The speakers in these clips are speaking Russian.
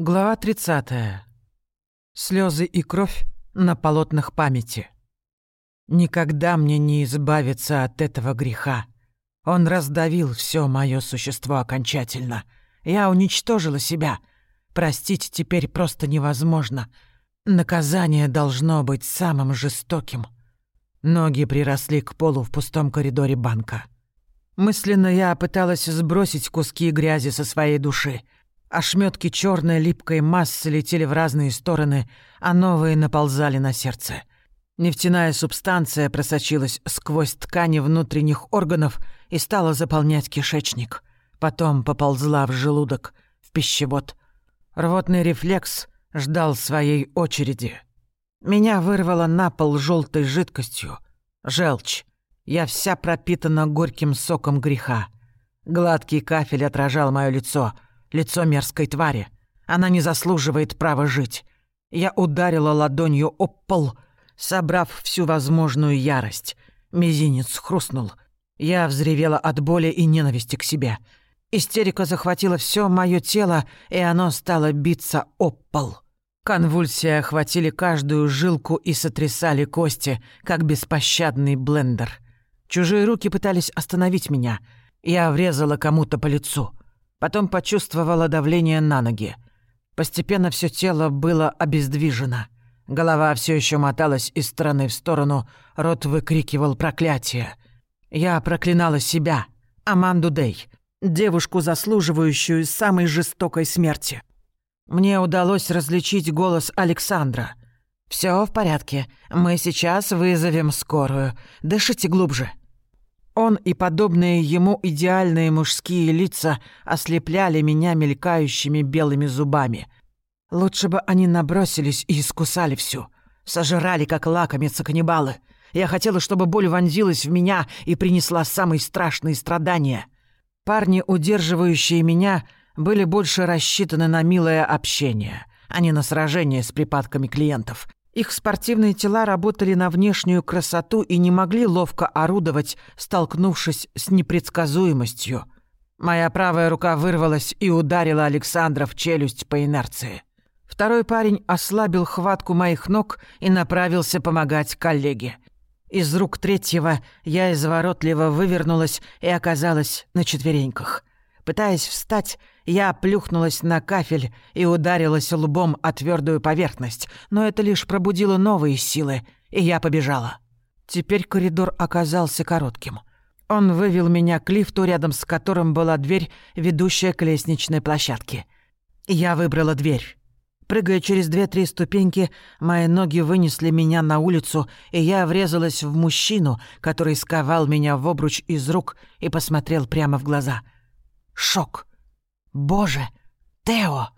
Глава 30. Слезы и кровь на полотнах памяти. Никогда мне не избавиться от этого греха. Он раздавил все мое существо окончательно. Я уничтожила себя. Простить теперь просто невозможно. Наказание должно быть самым жестоким. Ноги приросли к полу в пустом коридоре банка. Мысленно я пыталась сбросить куски грязи со своей души — Ошметки черной липкой массы летели в разные стороны, а новые наползали на сердце. Нефтяная субстанция просочилась сквозь ткани внутренних органов и стала заполнять кишечник. Потом поползла в желудок, в пищевод. Рвотный рефлекс ждал своей очереди. Меня вырвало на пол желтой жидкостью. Желчь. Я вся пропитана горьким соком греха. Гладкий кафель отражал мое лицо — лицо мерзкой твари. Она не заслуживает права жить. Я ударила ладонью об пол, собрав всю возможную ярость. Мизинец хрустнул. Я взревела от боли и ненависти к себе. Истерика захватила все мое тело, и оно стало биться об пол. Конвульсии охватили каждую жилку и сотрясали кости, как беспощадный блендер. Чужие руки пытались остановить меня. Я врезала кому-то по лицу. Потом почувствовала давление на ноги. Постепенно все тело было обездвижено. Голова все еще моталась из стороны в сторону, рот выкрикивал проклятие. Я проклинала себя, Аманду Дей, девушку, заслуживающую самой жестокой смерти. Мне удалось различить голос Александра. Все в порядке. Мы сейчас вызовем скорую. Дышите глубже». Он и подобные ему идеальные мужские лица ослепляли меня мелькающими белыми зубами. Лучше бы они набросились и искусали всю. Сожрали, как лакомятся каннибалы. Я хотела, чтобы боль вонзилась в меня и принесла самые страшные страдания. Парни, удерживающие меня, были больше рассчитаны на милое общение, а не на сражение с припадками клиентов. Их спортивные тела работали на внешнюю красоту и не могли ловко орудовать, столкнувшись с непредсказуемостью. Моя правая рука вырвалась и ударила Александра в челюсть по инерции. Второй парень ослабил хватку моих ног и направился помогать коллеге. Из рук третьего я изворотливо вывернулась и оказалась на четвереньках. Пытаясь встать, я плюхнулась на кафель и ударилась лбом о твердую поверхность, но это лишь пробудило новые силы, и я побежала. Теперь коридор оказался коротким. Он вывел меня к лифту, рядом с которым была дверь, ведущая к лестничной площадке. Я выбрала дверь. Прыгая через две-три ступеньки, мои ноги вынесли меня на улицу, и я врезалась в мужчину, который сковал меня в обруч из рук и посмотрел прямо в глаза. Шок. «Боже! Тео!»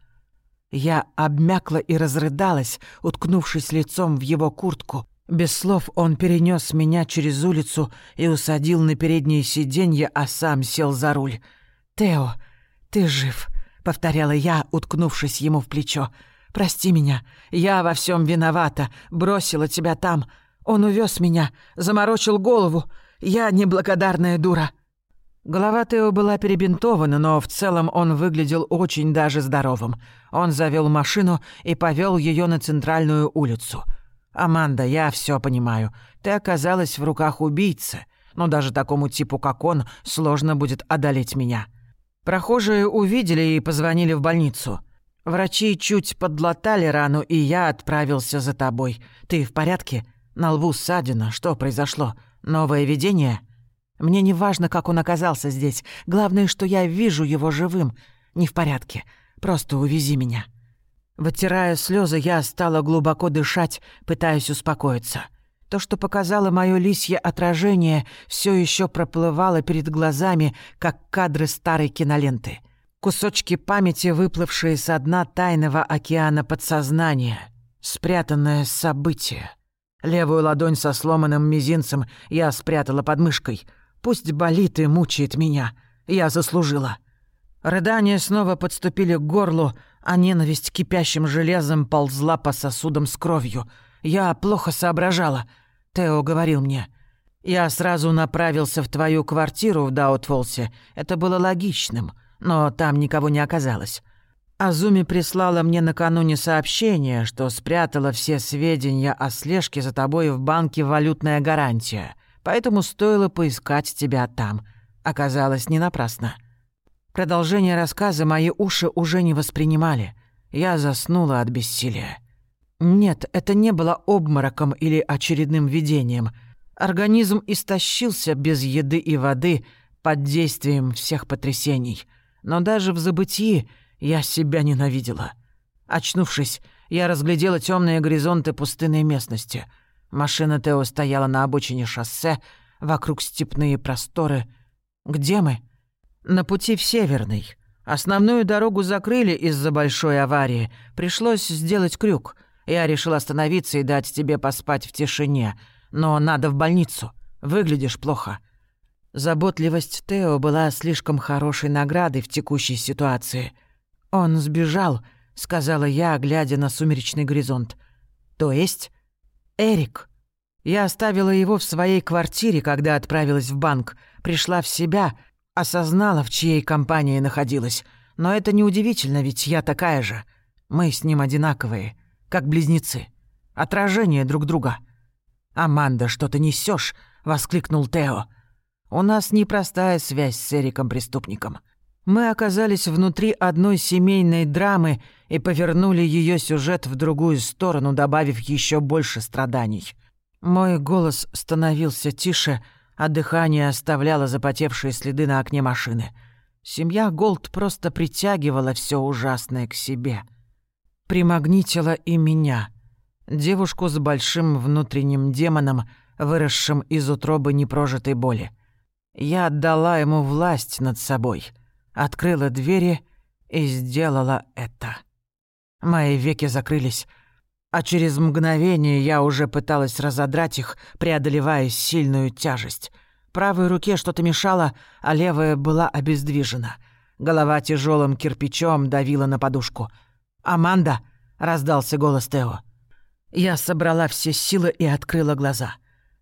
Я обмякла и разрыдалась, уткнувшись лицом в его куртку. Без слов он перенес меня через улицу и усадил на переднее сиденье, а сам сел за руль. «Тео, ты жив», — повторяла я, уткнувшись ему в плечо. «Прости меня, я во всем виновата, бросила тебя там. Он увез меня, заморочил голову. Я неблагодарная дура». Голова Тео была перебинтована, но в целом он выглядел очень даже здоровым. Он завел машину и повел ее на центральную улицу. «Аманда, я все понимаю. Ты оказалась в руках убийцы, но даже такому типу, как он, сложно будет одолеть меня». Прохожие увидели и позвонили в больницу. Врачи чуть подлатали рану, и я отправился за тобой. Ты в порядке? На лбу ссадина. Что произошло? Новое видение?» Мне не важно, как он оказался здесь. Главное, что я вижу его живым. Не в порядке. Просто увези меня». Вытирая слезы, я стала глубоко дышать, пытаясь успокоиться. То, что показало мое лисье отражение, все еще проплывало перед глазами, как кадры старой киноленты. Кусочки памяти, выплывшие со дна тайного океана подсознания. Спрятанное событие. Левую ладонь со сломанным мизинцем я спрятала под мышкой — Пусть болит и мучает меня. Я заслужила». Рыдания снова подступили к горлу, а ненависть кипящим железом ползла по сосудам с кровью. Я плохо соображала. Тео говорил мне. «Я сразу направился в твою квартиру в Даутфолсе. Это было логичным, но там никого не оказалось. Азуми прислала мне накануне сообщение, что спрятала все сведения о слежке за тобой в банке «Валютная гарантия», поэтому стоило поискать тебя там. Оказалось, не напрасно. Продолжение рассказа мои уши уже не воспринимали. Я заснула от бессилия. Нет, это не было обмороком или очередным видением. Организм истощился без еды и воды под действием всех потрясений. Но даже в забытии я себя ненавидела. Очнувшись, я разглядела темные горизонты пустынной местности. Машина Тео стояла на обочине шоссе, вокруг степные просторы. Где мы? На пути в Северный. Основную дорогу закрыли из-за большой аварии. Пришлось сделать крюк. Я решил остановиться и дать тебе поспать в тишине. Но надо в больницу. Выглядишь плохо. Заботливость Тео была слишком хорошей наградой в текущей ситуации — «Он сбежал», — сказала я, глядя на сумеречный горизонт. «То есть?» «Эрик». Я оставила его в своей квартире, когда отправилась в банк. Пришла в себя, осознала, в чьей компании находилась. Но это неудивительно, ведь я такая же. Мы с ним одинаковые, как близнецы. Отражение друг друга. «Аманда, что ты несешь? воскликнул Тео. «У нас непростая связь с Эриком-преступником». Мы оказались внутри одной семейной драмы и повернули ее сюжет в другую сторону, добавив еще больше страданий. Мой голос становился тише, а дыхание оставляло запотевшие следы на окне машины. Семья Голд просто притягивала все ужасное к себе. Примагнитила и меня, девушку с большим внутренним демоном, выросшим из утробы непрожитой боли. Я отдала ему власть над собой — открыла двери и сделала это. Мои веки закрылись, а через мгновение я уже пыталась разодрать их, преодолевая сильную тяжесть. Правой руке что-то мешало, а левая была обездвижена. Голова тяжелым кирпичом давила на подушку. «Аманда!» — раздался голос Тео. Я собрала все силы и открыла глаза.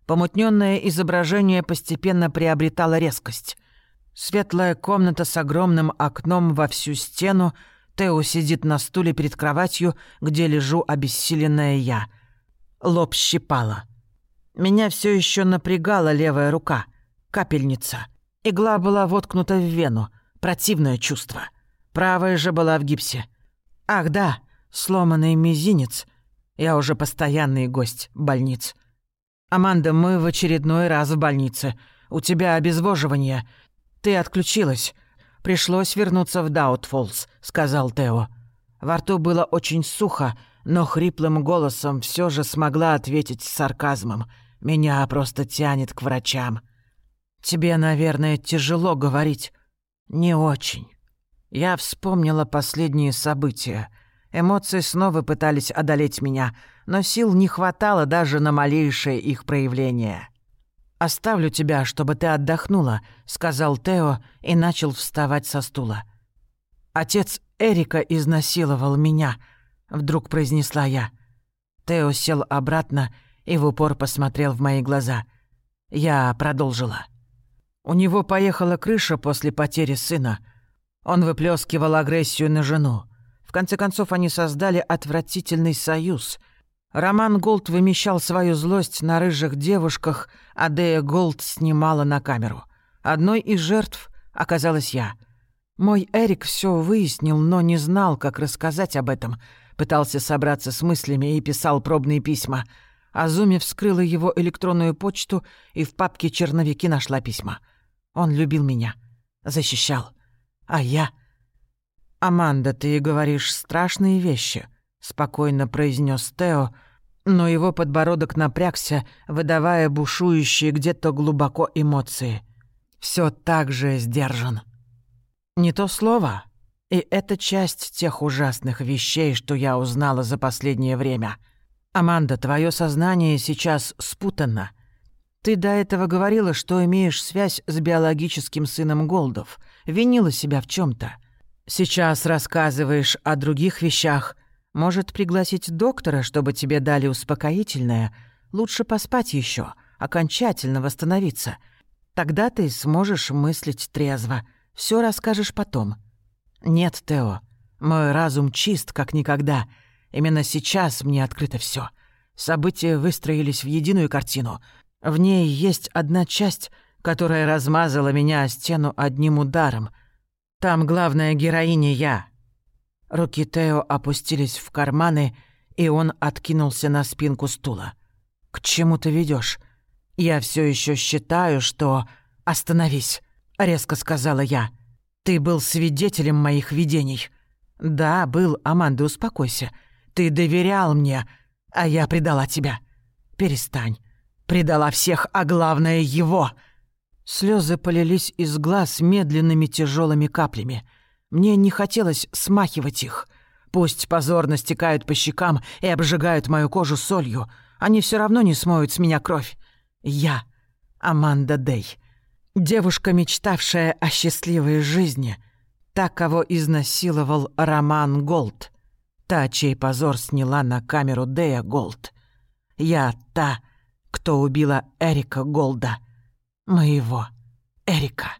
Помутненное изображение постепенно приобретало резкость — Светлая комната с огромным окном во всю стену. Тео сидит на стуле перед кроватью, где лежу обессиленная я. Лоб щипала. Меня все еще напрягала левая рука. Капельница. Игла была воткнута в вену. Противное чувство. Правая же была в гипсе. Ах да, сломанный мизинец. Я уже постоянный гость больниц. «Аманда, мы в очередной раз в больнице. У тебя обезвоживание. «Ты отключилась. Пришлось вернуться в Даутфолс», — сказал Тео. Во рту было очень сухо, но хриплым голосом все же смогла ответить с сарказмом. «Меня просто тянет к врачам». «Тебе, наверное, тяжело говорить». «Не очень». Я вспомнила последние события. Эмоции снова пытались одолеть меня, но сил не хватало даже на малейшее их проявление. «Оставлю тебя, чтобы ты отдохнула», — сказал Тео и начал вставать со стула. «Отец Эрика изнасиловал меня», — вдруг произнесла я. Тео сел обратно и в упор посмотрел в мои глаза. Я продолжила. У него поехала крыша после потери сына. Он выплескивал агрессию на жену. В конце концов, они создали отвратительный союз — Роман Голд вымещал свою злость на рыжих девушках, а Дея Голд снимала на камеру. Одной из жертв оказалась я. Мой Эрик все выяснил, но не знал, как рассказать об этом. Пытался собраться с мыслями и писал пробные письма. Азуми вскрыла его электронную почту и в папке черновики нашла письма. Он любил меня, защищал. А я... «Аманда, ты говоришь страшные вещи», — спокойно произнес Тео, но его подбородок напрягся, выдавая бушующие где-то глубоко эмоции. Все так же сдержан. Не то слово. И это часть тех ужасных вещей, что я узнала за последнее время. Аманда, твое сознание сейчас спутано. Ты до этого говорила, что имеешь связь с биологическим сыном Голдов, винила себя в чем то Сейчас рассказываешь о других вещах, может, пригласить доктора, чтобы тебе дали успокоительное? Лучше поспать еще, окончательно восстановиться. Тогда ты сможешь мыслить трезво. Все расскажешь потом. Нет, Тео. Мой разум чист, как никогда. Именно сейчас мне открыто все. События выстроились в единую картину. В ней есть одна часть, которая размазала меня о стену одним ударом. Там главная героиня я. Руки Тео опустились в карманы, и он откинулся на спинку стула. «К чему ты ведешь? Я все еще считаю, что...» «Остановись», — резко сказала я. «Ты был свидетелем моих видений». «Да, был, Аманда, успокойся. Ты доверял мне, а я предала тебя. Перестань. Предала всех, а главное — его». Слезы полились из глаз медленными тяжелыми каплями. Мне не хотелось смахивать их. Пусть позорно стекают по щекам и обжигают мою кожу солью. Они все равно не смоют с меня кровь. Я — Аманда Дей. Девушка, мечтавшая о счастливой жизни. Та, кого изнасиловал Роман Голд. Та, чей позор сняла на камеру Дея Голд. Я та, кто убила Эрика Голда. Моего Эрика.